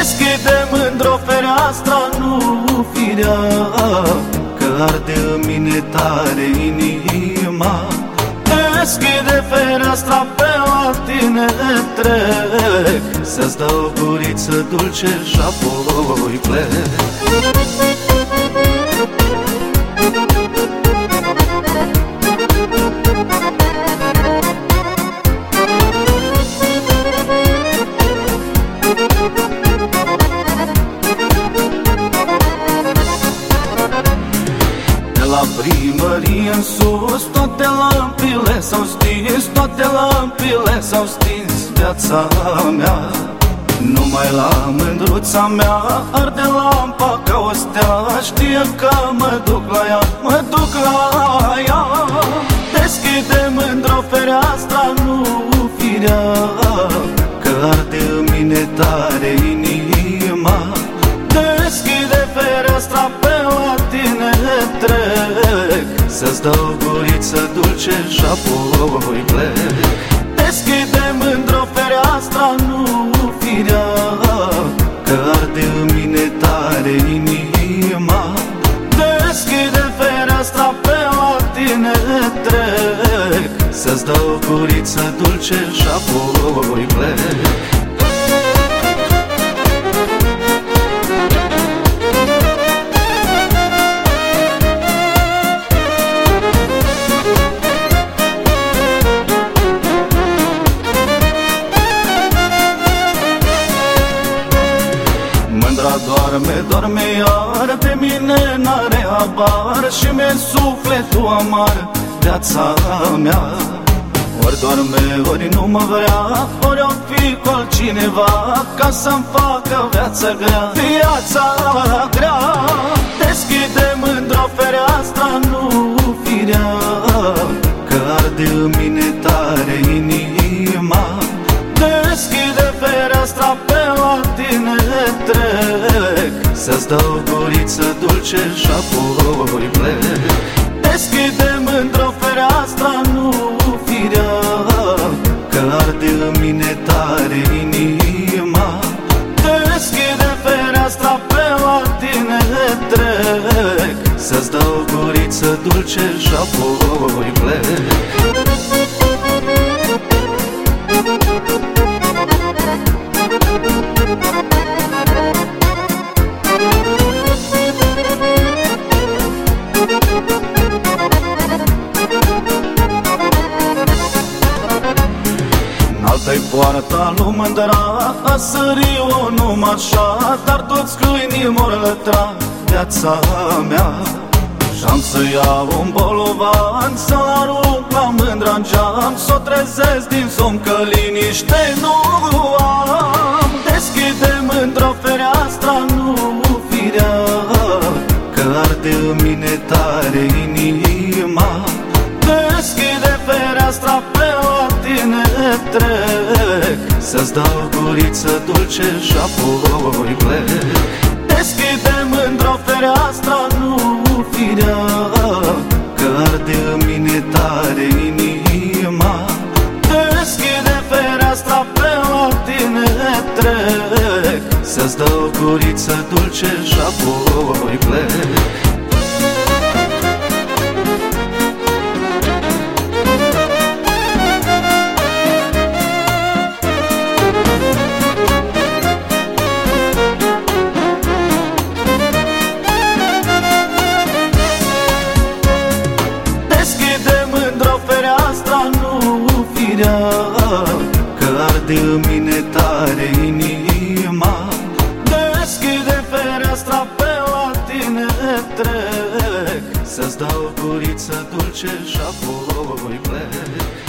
Deschide mândro fereastra, nu firea Că arde în mine tare inima. Deschide fereastra pe la tine trec Să-ți dau guriță dulce și apoi plec la primărie în sus Toate lampile s-au stins Toate lampile s-au stins Viața mea. Numai la mândruța mea Arde lampa ca o stea Știe că mă duc la ea Mă duc la ea Să-ți dau guriță dulce și apoi plec. Mândra doarme, doarme iar De mine n-are abar Și mi-e sufletul amar Viața mea Ori doarme, ori nu mă vrea Ori o fi cu altcineva Ca să-mi facă viața grea. Viața grea. Deschide mândră fereastra Nu firea Că arde în mine tare inima. Deschide fereastra pe la tine trec Să-ți dau guriță dulce și apoi plec trec Să-ți dau guriță dulce și apoi plec. Altă-i poarta lui mândra A sări-o numai așa Dar toți câinii mor lătra Viața mea. Și-am să iau un bolovan Să-l arunc la mândra în geam S-o trezesc din somn că liniște nu am. Deschide mândră fereastra, nu firea Că arde în mine tare inima. Deschide fereastra pe la tine trec Să-ți dau guriță dulce și apoi plec. Deschide mândră fereastra, nu firea trec Să-ți dau guriță dulce și apoi plec. Deschide mândră fereastra, nu firea Că arde în mine tare inima. Deschide fereastra pe la tine trec. Să-ți dau guriță dulce și apoi plec. Deschide